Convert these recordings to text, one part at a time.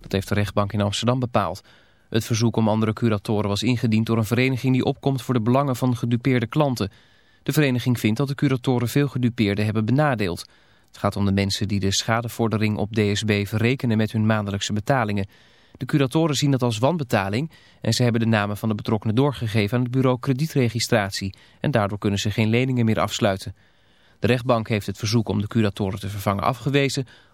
Dat heeft de rechtbank in Amsterdam bepaald. Het verzoek om andere curatoren was ingediend door een vereniging die opkomt voor de belangen van gedupeerde klanten. De vereniging vindt dat de curatoren veel gedupeerden hebben benadeeld. Het gaat om de mensen die de schadevordering op DSB verrekenen met hun maandelijkse betalingen. De curatoren zien dat als wanbetaling en ze hebben de namen van de betrokkenen doorgegeven aan het bureau kredietregistratie. En daardoor kunnen ze geen leningen meer afsluiten. De rechtbank heeft het verzoek om de curatoren te vervangen afgewezen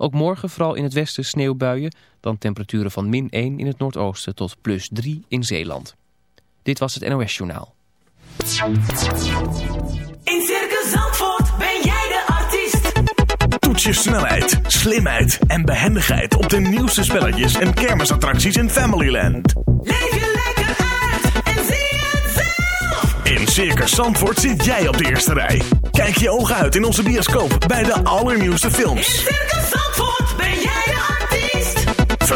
Ook morgen vooral in het westen sneeuwbuien. Dan temperaturen van min 1 in het noordoosten tot plus 3 in Zeeland. Dit was het NOS Journaal. In Circus Zandvoort ben jij de artiest. Toets je snelheid, slimheid en behendigheid op de nieuwste spelletjes en kermisattracties in Familyland. Leef je lekker uit en zie het zelf. In Circus Zandvoort zit jij op de eerste rij. Kijk je ogen uit in onze bioscoop bij de allernieuwste In films.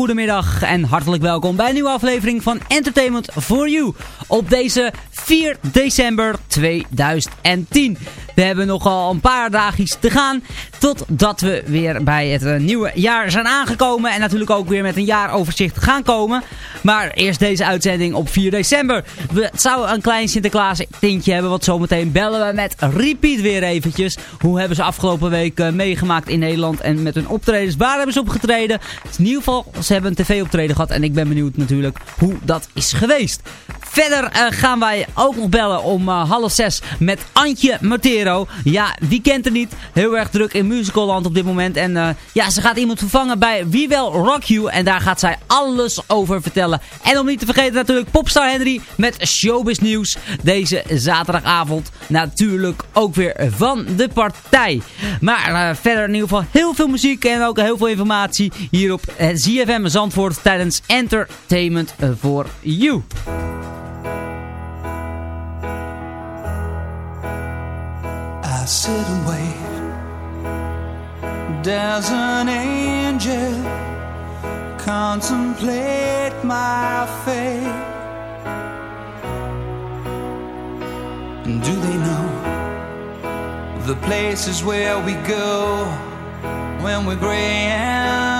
Hele goede middag en hartelijk welkom bij een nieuwe aflevering van Entertainment for You. Op deze 4 december 2010. We hebben nogal een paar dagjes te gaan totdat we weer bij het eh, nieuwe jaar zijn aangekomen. En natuurlijk ook weer met een jaaroverzicht gaan komen. Maar eerst deze uitzending op 4 december. We zouden een klein Sinterklaas tintje hebben, want zometeen bellen we met Repeat weer eventjes. Hoe hebben ze afgelopen week eh, meegemaakt in Nederland en met hun optredens? Waar hebben ze opgetreden? In ieder geval, ze hebben een tv-optreden gehad en ik ben benieuwd natuurlijk hoe dat is geweest. Verder uh, gaan wij ook nog bellen om uh, half zes met Antje Matero. Ja, wie kent er niet? Heel erg druk in musicalland op dit moment. En uh, ja, ze gaat iemand vervangen bij We Will Rock You. En daar gaat zij alles over vertellen. En om niet te vergeten natuurlijk Popstar Henry met Showbiz Nieuws. Deze zaterdagavond natuurlijk ook weer van de partij. Maar verder in ieder geval heel veel muziek en ook heel veel informatie hier op ZFM Zandvoort tijdens Entertainment for You. I sit and wait. Does an angel contemplate my fate? And do they know the places where we go when we're gray and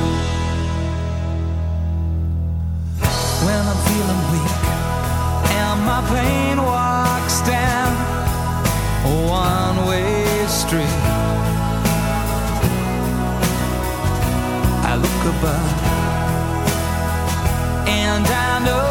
When I'm feeling weak and my pain walks down a one-way street. I look above and I know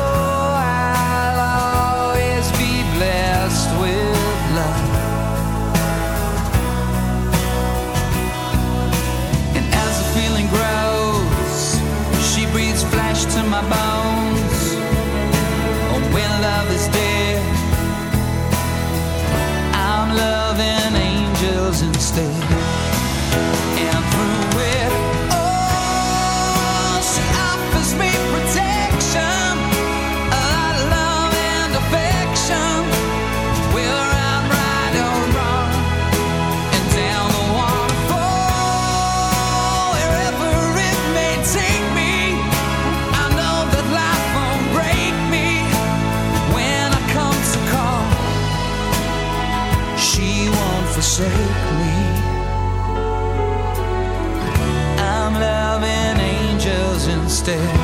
stay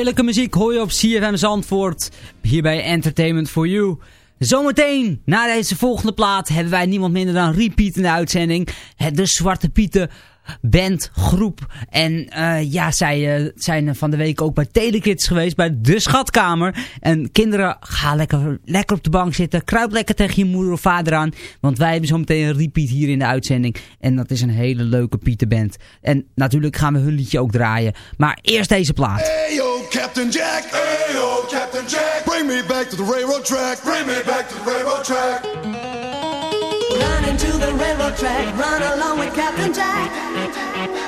Heerlijke muziek hoor je op CFM Zandvoort. Hier bij Entertainment for You. Zometeen, na deze volgende plaat, hebben wij niemand minder dan Repeat in de uitzending. De Zwarte Pieten band, groep. En eh, ja, zij eh, zijn van de week ook bij Telekids geweest, bij de Schatkamer. En kinderen, ga lekker, lekker op de bank zitten. Kruip lekker tegen je moeder of vader aan. Want wij hebben zo meteen een repeat hier in de uitzending. En dat is een hele leuke Pieterband. En natuurlijk gaan we hun liedje ook draaien. Maar eerst deze plaat. Hey yo, Captain Jack. Hey yo, Captain Jack. Bring me back to the railroad track. Bring me back to the railroad track. Run into the railroad track, run along with Captain Jack.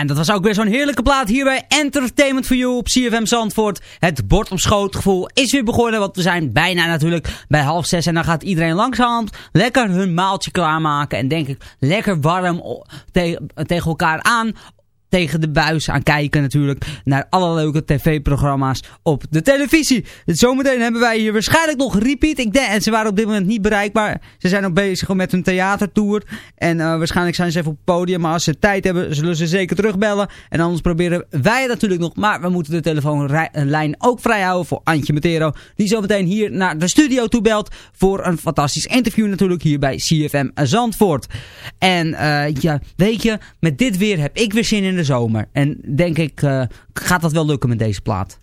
En dat was ook weer zo'n heerlijke plaat hier bij Entertainment for You op CFM Zandvoort. Het bord op schoot gevoel is weer begonnen, want we zijn bijna natuurlijk bij half zes. En dan gaat iedereen langzaam lekker hun maaltje klaarmaken. En denk ik lekker warm tegen elkaar aan tegen de buis aan kijken natuurlijk. Naar alle leuke tv-programma's op de televisie. Zometeen hebben wij hier waarschijnlijk nog repeat. Ik denk, en ze waren op dit moment niet bereikbaar. Ze zijn nog bezig met hun theatertour. En eh, waarschijnlijk zijn ze even op het podium. Maar als ze tijd hebben, zullen ze zeker terugbellen. En anders proberen wij natuurlijk nog. Maar we moeten de telefoonlijn ook vrij houden voor Antje Matero. Die zometeen hier naar de studio toe belt. Voor een fantastisch interview natuurlijk hier bij CFM Zandvoort. En eh, ja, weet je, met dit weer heb ik weer zin in de zomer. En denk ik, eh, gaat dat wel lukken met deze plaat.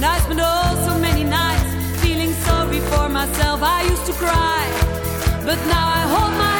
Nights, but oh, so many nights. Feeling sorry for myself, I used to cry. But now I hold my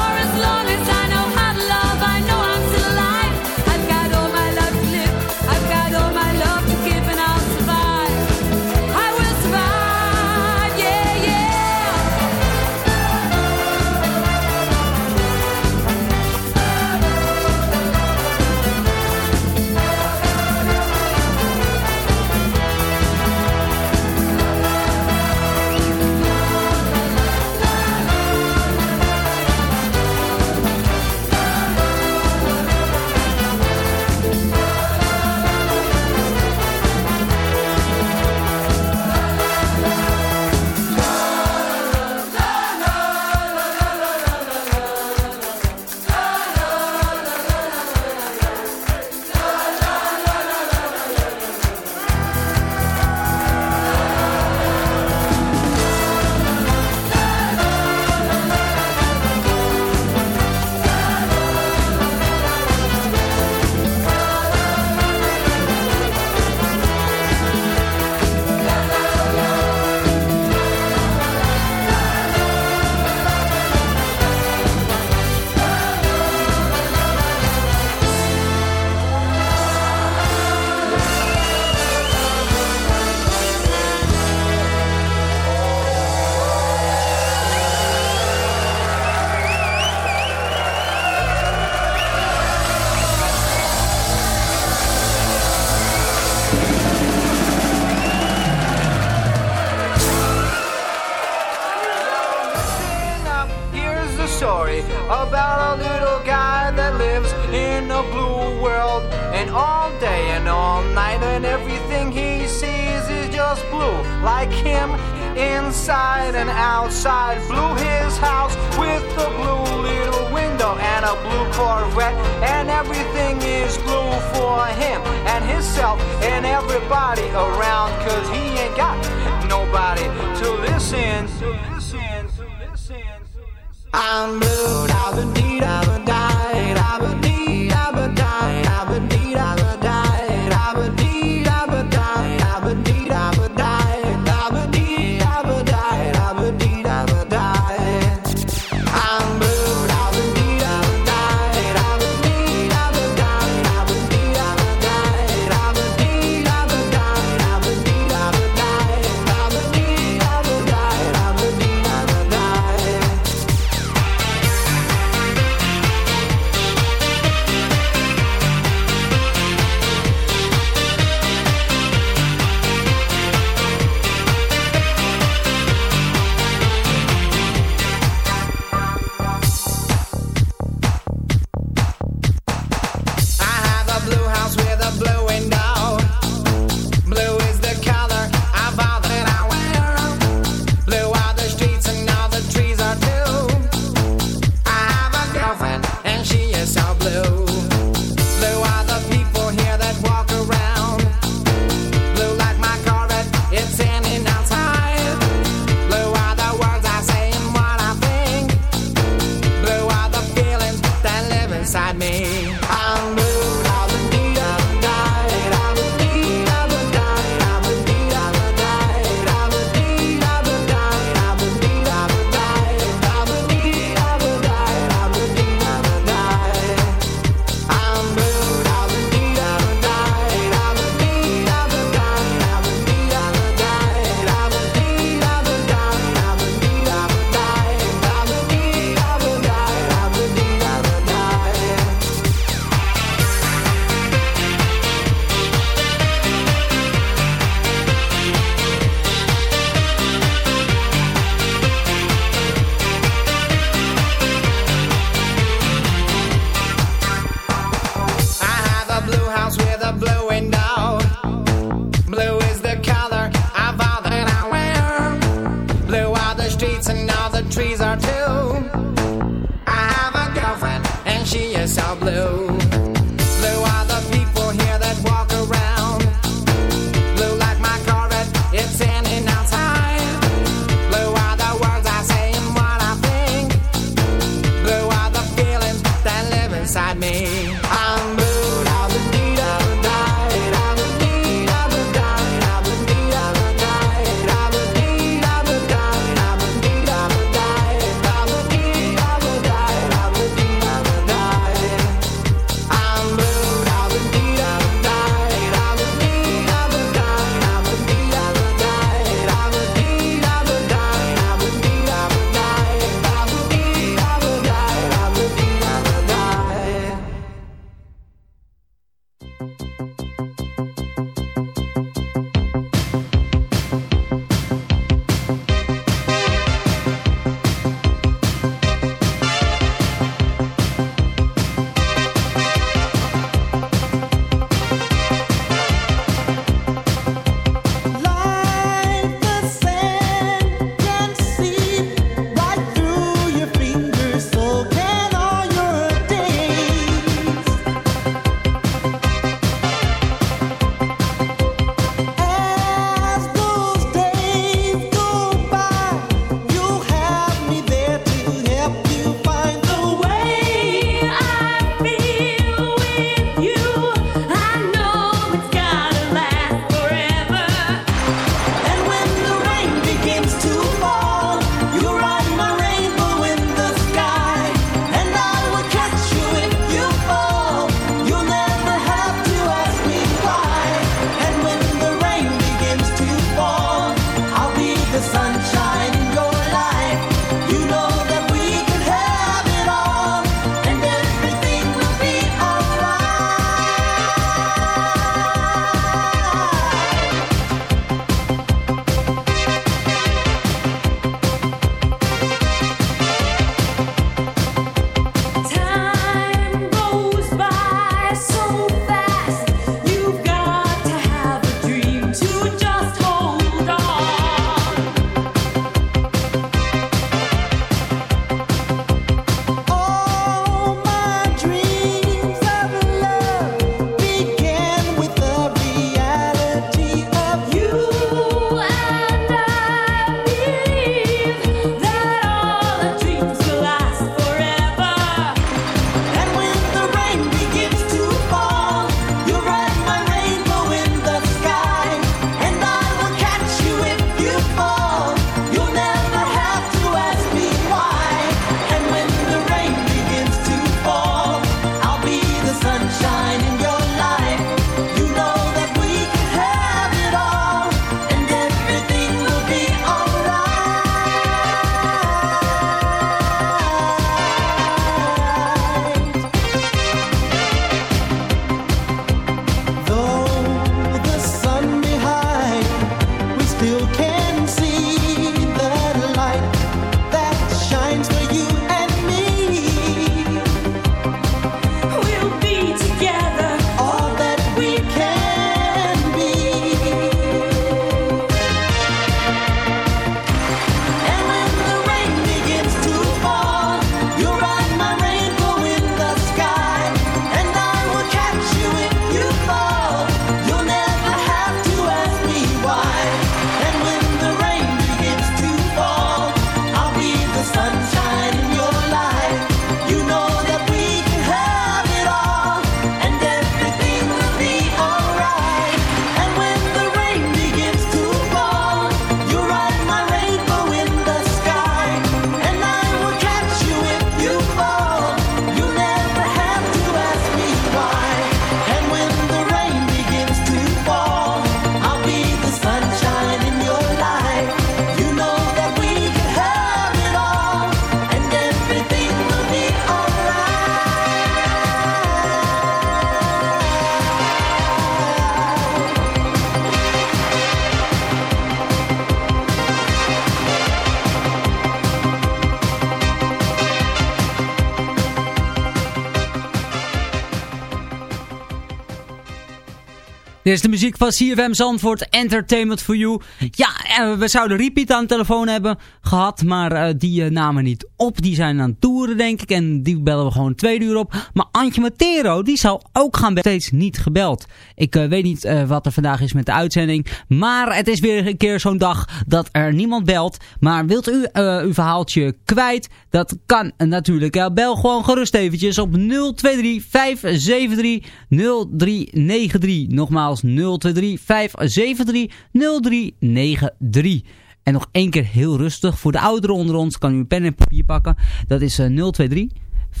Dit is de muziek van CFM Zandvoort, Entertainment for You. Ja, eh, we zouden Repeat aan de telefoon hebben gehad, maar uh, die uh, namen niet op. Die zijn aan het toeren, denk ik, en die bellen we gewoon twee uur op. Maar Antje Matero, die zou ook gaan steeds niet gebeld. Ik weet niet wat er vandaag is met de uitzending, maar het is weer een keer zo'n dag dat er niemand belt. Maar wilt u uw verhaaltje kwijt? Dat kan natuurlijk. Bel gewoon gerust eventjes op 023 573 0393. Nogmaals. 023 573 0393. En nog één keer heel rustig. Voor de ouderen onder ons kan u een pen en papier pakken. Dat is 023 5730393.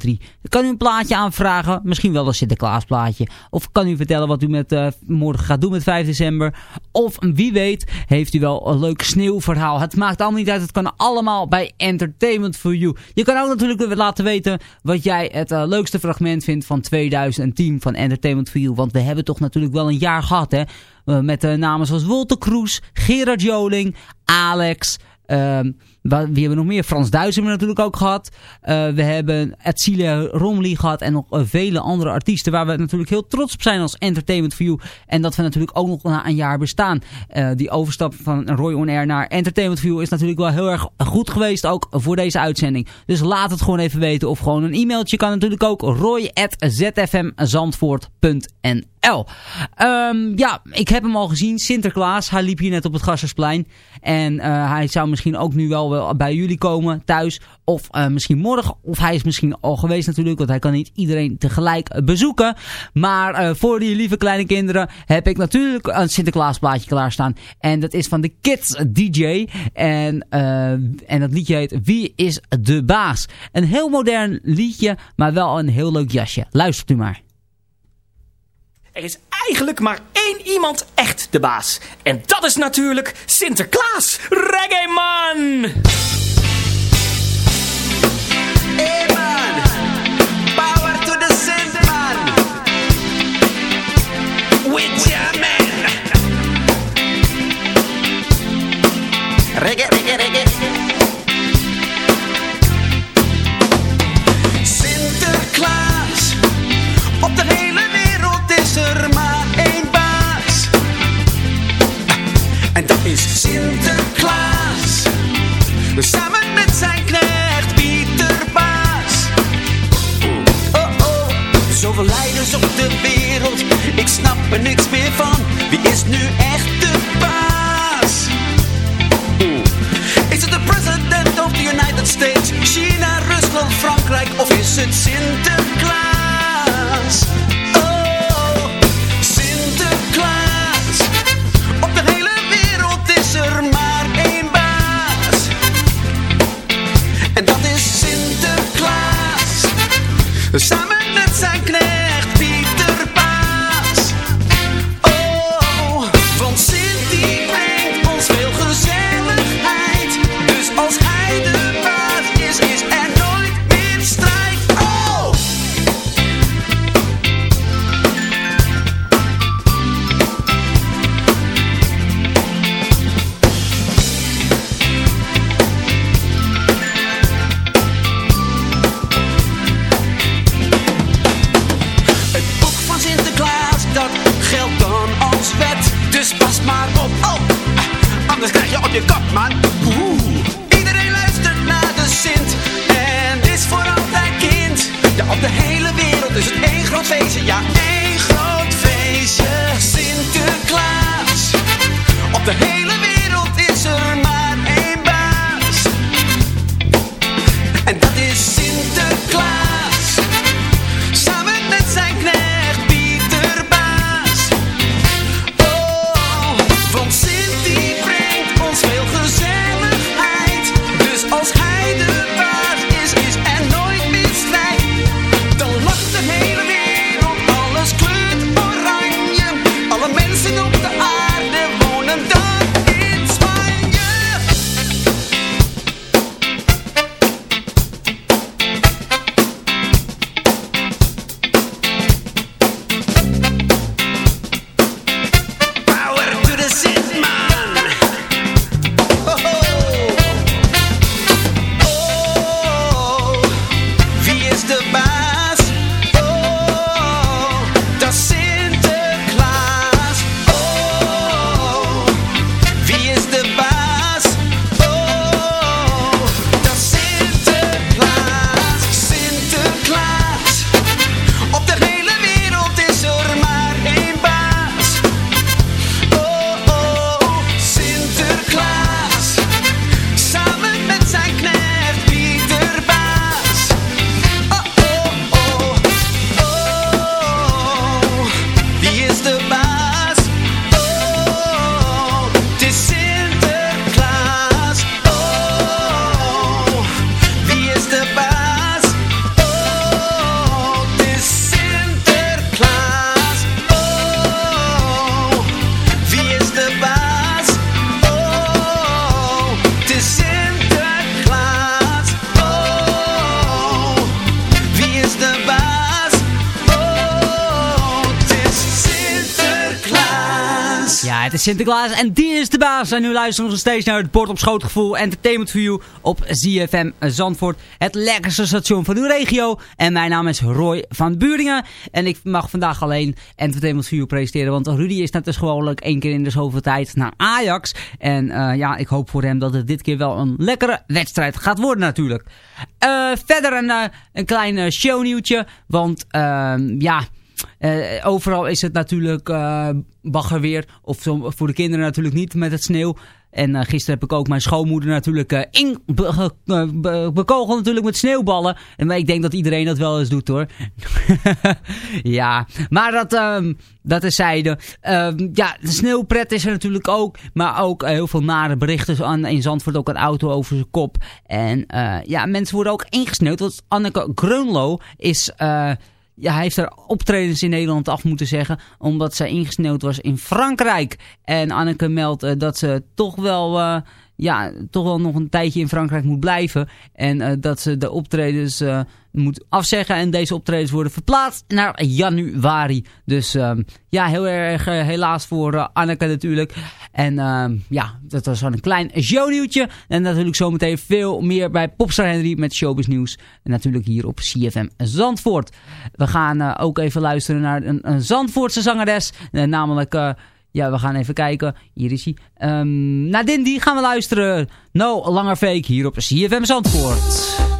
Dan kan u een plaatje aanvragen. Misschien wel een Sinterklaas plaatje. Of kan u vertellen wat u met, uh, morgen gaat doen met 5 december. Of wie weet heeft u wel een leuk sneeuwverhaal. Het maakt allemaal niet uit. Het kan allemaal bij Entertainment for You. Je kan ook natuurlijk laten weten wat jij het uh, leukste fragment vindt van 2010 van Entertainment for You. Want we hebben toch natuurlijk wel een jaar gehad hè. Uh, met namen zoals Wolter Kroes, Gerard Joling, Alex... Um, wie hebben nog meer? Frans Duits hebben we natuurlijk ook gehad. Uh, we hebben Edcilia Romley gehad en nog uh, vele andere artiesten waar we natuurlijk heel trots op zijn als Entertainment You. En dat we natuurlijk ook nog na een jaar bestaan. Uh, die overstap van Roy On Air naar Entertainment You is natuurlijk wel heel erg goed geweest ook voor deze uitzending. Dus laat het gewoon even weten of gewoon een e-mailtje kan natuurlijk ook roy.zfmzandvoort.nl um, Ja, ik heb hem al gezien. Sinterklaas, hij liep hier net op het Gassersplein. En hij zou misschien ook nu wel bij jullie komen thuis. Of uh, misschien morgen. Of hij is misschien al geweest natuurlijk. Want hij kan niet iedereen tegelijk bezoeken. Maar voor die lieve kleine kinderen heb ik natuurlijk een Sinterklaas plaatje klaarstaan. En dat is van de Kids DJ. En, en dat liedje heet Wie is de baas? Een heel modern liedje. Maar wel een heel leuk jasje. Luistert u maar. Is eigenlijk maar één iemand echt de baas. En dat is natuurlijk Sinterklaas. Reggae man! Power to the Sint! With your man! Reggae, reggae, reggae! Er maar één baas. En dat is Sinterklaas. Samen met zijn knecht Pieter Baas. Oh oh, zoveel leiders op de wereld. Ik snap er niks meer van. Wie is nu echt de baas? Is het de president of the United States? China, Rusland, Frankrijk of is het Sinterklaas? Sinterklaas en die is de baas. En nu luisteren we nog steeds naar het bord op schootgevoel Entertainment for You op ZFM Zandvoort. Het lekkerste station van uw regio. En mijn naam is Roy van Buringen. En ik mag vandaag alleen Entertainment for You presenteren. Want Rudy is net dus gewoonlijk één keer in de zoveel tijd naar Ajax. En uh, ja, ik hoop voor hem dat het dit keer wel een lekkere wedstrijd gaat worden natuurlijk. Uh, verder een, uh, een klein shownieuwtje. Want ja... Uh, overal is het natuurlijk uh, baggerweer. Of voor de kinderen natuurlijk niet met het sneeuw. En uh, gisteren heb ik ook mijn schoonmoeder natuurlijk in, natuurlijk met sneeuwballen. En ik denk dat iedereen dat wel eens doet hoor. ja, maar dat, um, dat is zijde. Um, ja, de sneeuwpret is er natuurlijk ook. Maar ook heel veel nare berichten aan, in Zandvoort. Ook een auto over zijn kop. En ja, mensen worden ook ingesneeuwd. Want Anneke Grunlo is ja, hij heeft er optredens in Nederland af moeten zeggen. Omdat zij ingesneeuwd was in Frankrijk. En Anneke meldt uh, dat ze toch wel, uh, ja, toch wel nog een tijdje in Frankrijk moet blijven. En uh, dat ze de optredens moet afzeggen. En deze optredens worden verplaatst naar januari. Dus um, ja, heel erg helaas voor Anneke natuurlijk. En uh, ja, dat was een klein shownieuwtje. En natuurlijk zometeen veel meer bij Popstar Henry met Showbiz Nieuws. En natuurlijk hier op CFM Zandvoort. We gaan ook even luisteren naar een, een Zandvoortse zangeres. Namelijk... Ja, we gaan even kijken. Hier is hij. Um, naar Dindy gaan we luisteren. No Langer Fake hier op CFM Zandvoort.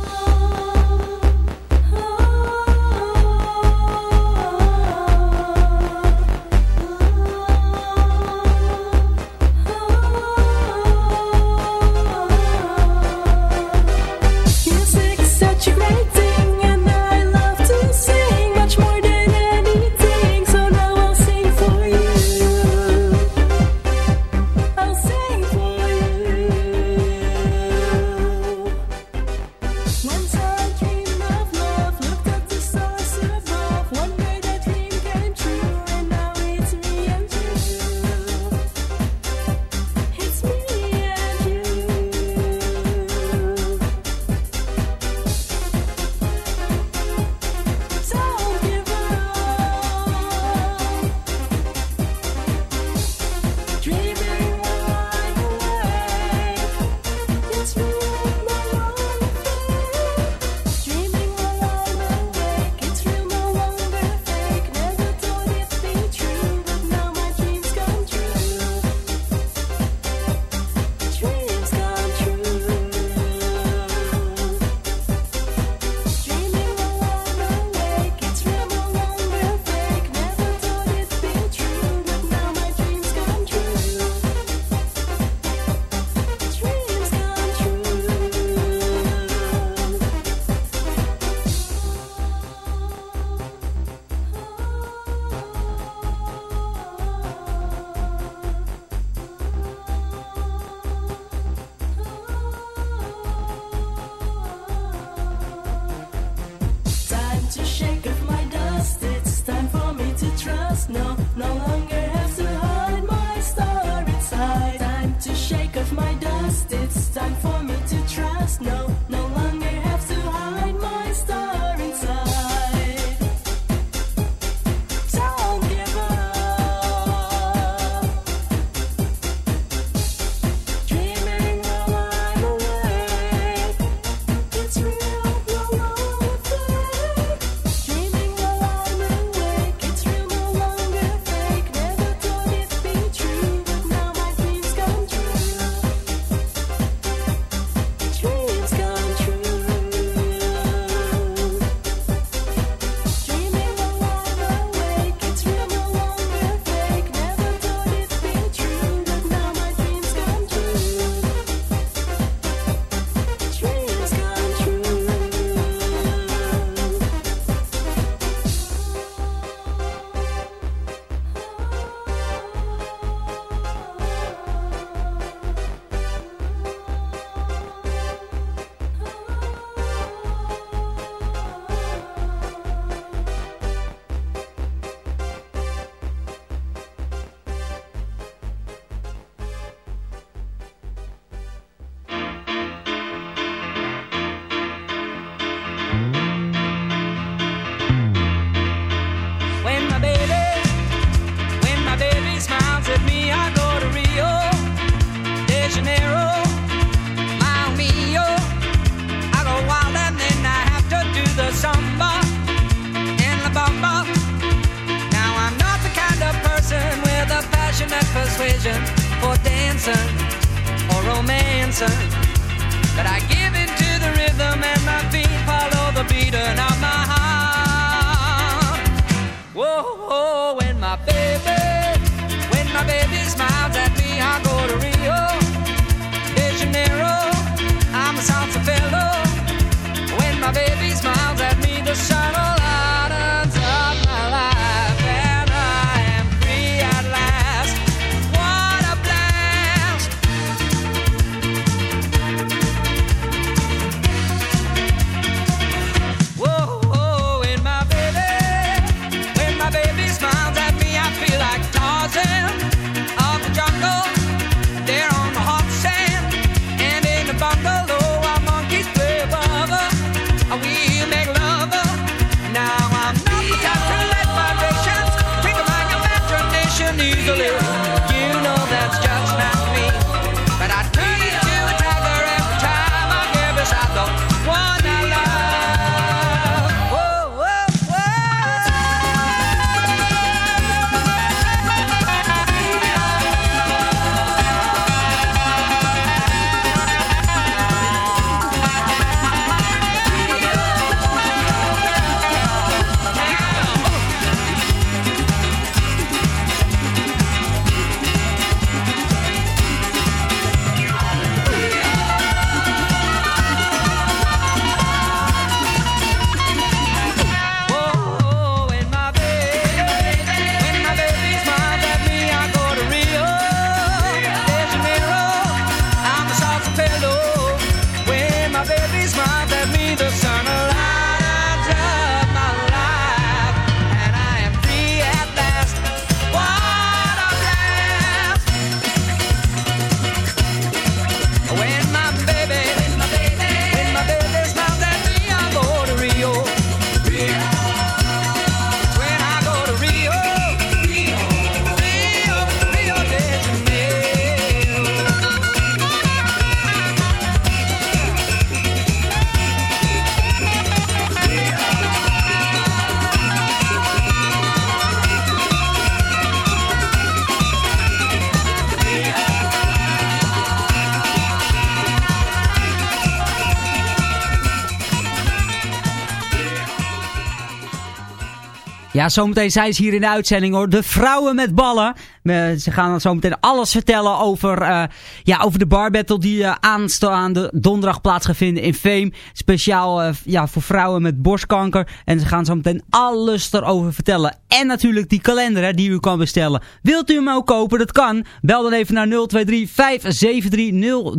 Ja, zometeen zijn ze hier in de uitzending hoor. De vrouwen met ballen. Eh, ze gaan zometeen alles vertellen over, eh, ja, over de bar battle die eh, aanstaande donderdag plaats gaat vinden in Fame. Speciaal ja, voor vrouwen met borstkanker. En ze gaan zometeen alles erover vertellen. En natuurlijk die kalender die u kan bestellen. Wilt u hem ook kopen? Dat kan. Bel dan even naar 023 573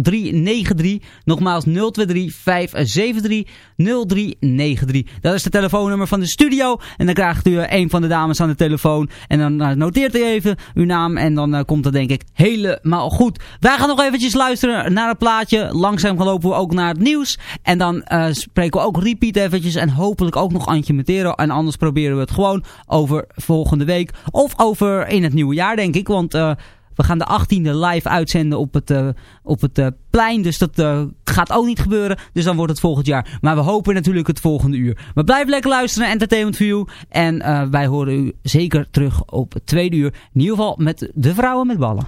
0393. Nogmaals 023 573 0393. Dat is de telefoonnummer van de studio. En dan krijgt u een van de dames aan de telefoon. En dan noteert u even uw naam. En dan eh, komt dat denk ik helemaal goed. Wij gaan nog eventjes luisteren naar het plaatje. Langzaam lopen we ook naar het nieuws. En dan eh, spreken we ook repeat eventjes. En hopelijk ook nog Antje Matero. En anders proberen we het gewoon over volgende week. Of over in het nieuwe jaar denk ik. Want... we gaan de 18e live uitzenden op het, eh, op het eh, plein. Dus dat eh, gaat ook niet gebeuren. Dus dan wordt het volgend jaar. Maar we hopen natuurlijk het volgende uur. Maar blijf lekker luisteren Entertainment View. En wij horen u zeker terug op het tweede uur. In ieder geval met de vrouwen met ballen.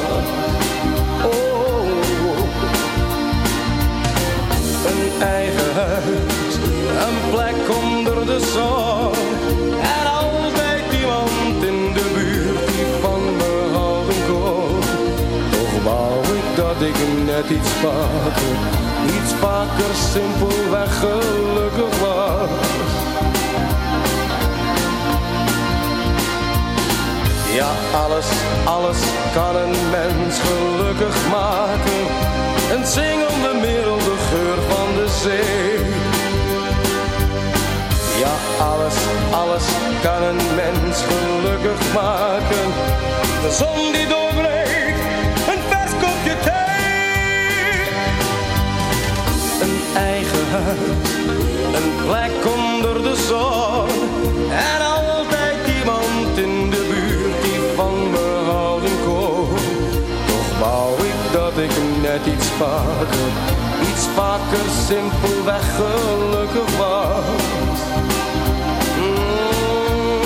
Eigen huis, een plek onder de zon. En altijd iemand in de buurt die van me houden kon. Toch wou ik dat ik net iets vaker, iets vaker simpelweg gelukkig was. Ja, alles, alles kan een mens gelukkig maken. Een zingende merel, de geur van de zee. Ja, alles, alles kan een mens gelukkig maken. De zon die doorbreekt, vaker simpelweg gelukkig was. Mm.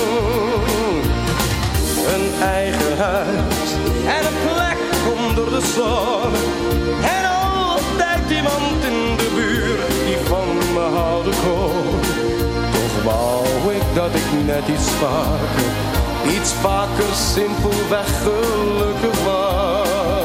Een eigen huis en een plek onder de zon. En altijd iemand in de buurt die van me houden. Toch wou ik dat ik net iets vaker, iets vaker simpelweg gelukkig was.